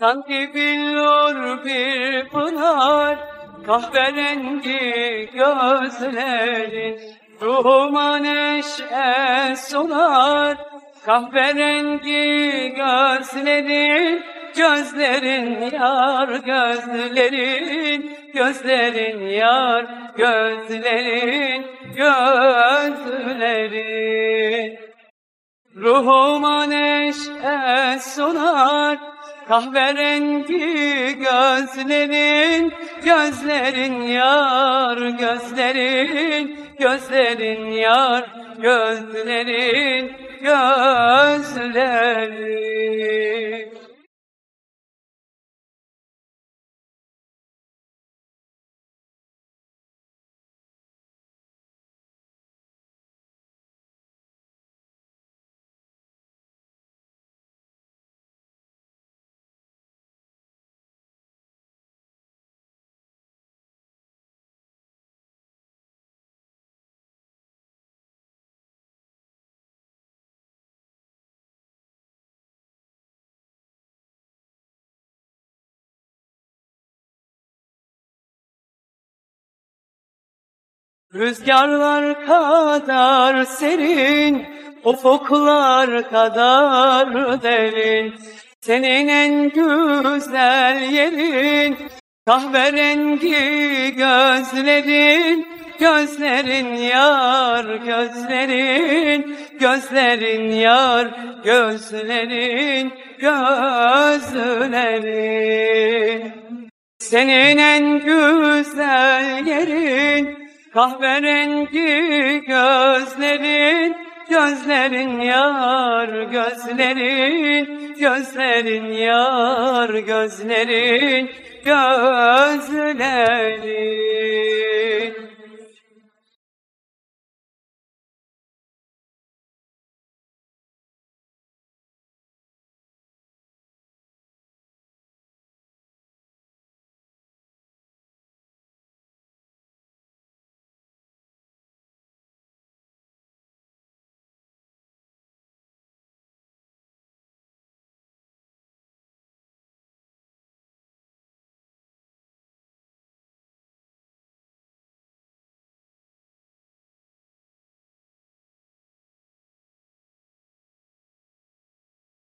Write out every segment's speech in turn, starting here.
Sanki billur bir pınar Kahverengi gözlerin Ruhuma neşe sunar Kahverengi gözlerin Gözlerin yar gözlerin Gözlerin yar gözlerin Gözlerin. Ruhuma neşe sunar Kahverengi gözlerin, gözlerin yar, gözlerin, gözlerin yar, gözlerin, gözlerin. Rüzgarlar kadar serin, ufuklar kadar derin. Senin en güzel yerin, kahverengi gözlerin, gözlerin yar, gözlerin, gözlerin yar, gözlerin, gözlerin. Senin en güzel yerin, Kahverengi gözlerin, gözlerin yar, gözlerin, gözlerin yar, gözlerin, gözlerin.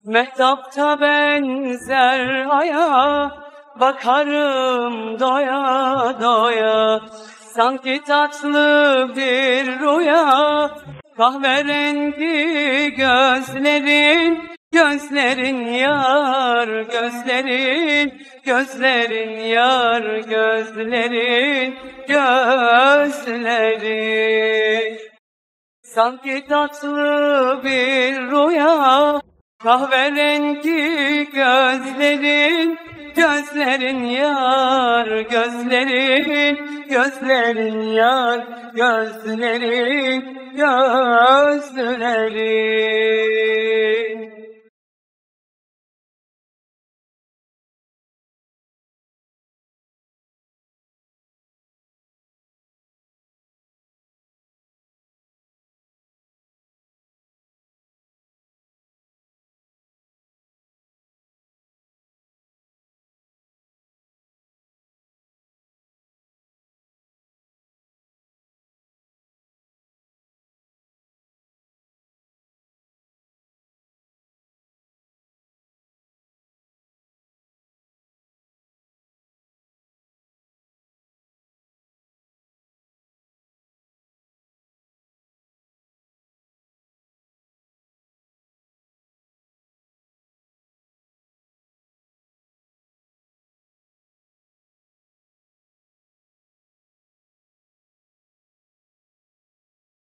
Mehtapta benzer aya Bakarım doya doya. Sanki tatlı bir rüya Kahverengi gözlerin Gözlerin yar gözlerin Gözlerin yar gözlerin Gözlerin. Sanki tatlı bir rüya Kahverengi gözlerin, gözlerin yar, gözlerin, gözlerin yar, gözlerin, gözlerin.